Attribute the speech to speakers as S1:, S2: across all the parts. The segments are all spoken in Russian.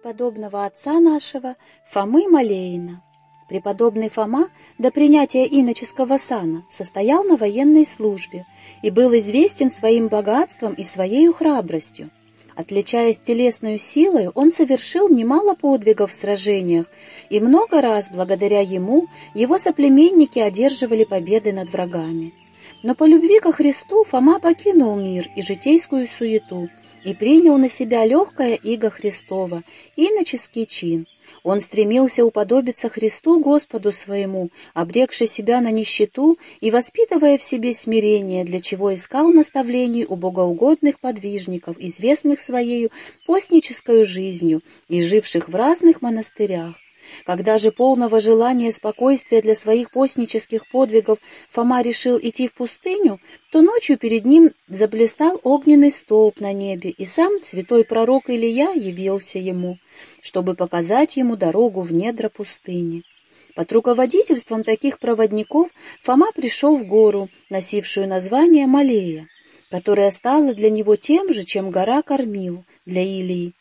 S1: подобного отца нашего Фомы Малеина. Преподобный Фома до принятия иноческого сана состоял на военной службе и был известен своим богатством и своей храбростью. Отличаясь телесной силой, он совершил немало подвигов в сражениях, и много раз, благодаря ему, его соплеменники одерживали победы над врагами. Но по любви ко Христу Фома покинул мир и житейскую суету и принял на себя легкое иго Христова, иноческий чин. Он стремился уподобиться Христу Господу своему, обрекши себя на нищету и воспитывая в себе смирение, для чего искал наставлений у богоугодных подвижников, известных своею постнической жизнью и живших в разных монастырях. Когда же полного желания спокойствия для своих постнических подвигов Фома решил идти в пустыню, то ночью перед ним заблистал огненный столб на небе, и сам святой пророк Илья явился ему, чтобы показать ему дорогу в недра пустыни. Под руководительством таких проводников Фома пришел в гору, носившую название Малея, которая стала для него тем же, чем гора Кормил для Илии.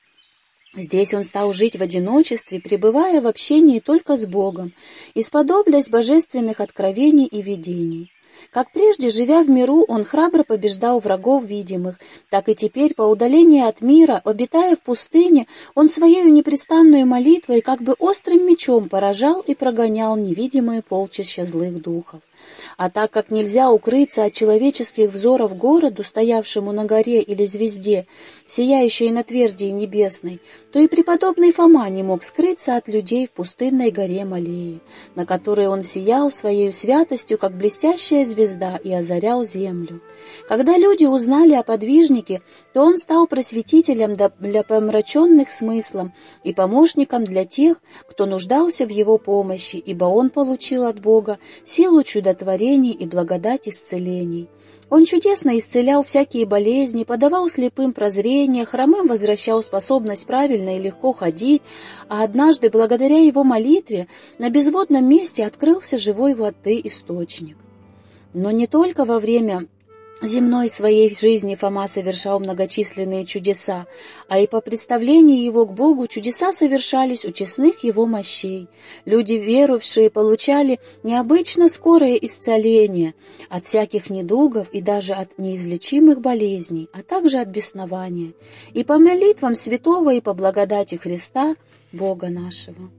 S1: Здесь он стал жить в одиночестве, пребывая в общении только с Богом, исподоблясь божественных откровений и видений. Как прежде, живя в миру, он храбро побеждал врагов видимых, так и теперь, по удалении от мира, обитая в пустыне, он своей непрестанной молитвой как бы острым мечом поражал и прогонял невидимые полчища злых духов. А так как нельзя укрыться от человеческих взоров городу, стоявшему на горе или звезде, сияющей на твердии небесной, то и преподобный Фома не мог скрыться от людей в пустынной горе Малеи, на которой он сиял своей святостью, как блестящая звезда, и озарял землю. Когда люди узнали о подвижнике, то он стал просветителем для помраченных смыслом и помощником для тех, кто нуждался в его помощи, ибо он получил от Бога силу чудотворений и благодать исцелений. Он чудесно исцелял всякие болезни, подавал слепым прозрение, хромым возвращал способность правильно и легко ходить, а однажды, благодаря его молитве, на безводном месте открылся живой воды источник. Но не только во время земной своей жизни Фома совершал многочисленные чудеса, а и по представлению его к Богу чудеса совершались у честных его мощей. Люди, веровавшие, получали необычно скорое исцеление от всяких недугов и даже от неизлечимых болезней, а также от беснования. И по молитвам святого и по благодати Христа, Бога нашего.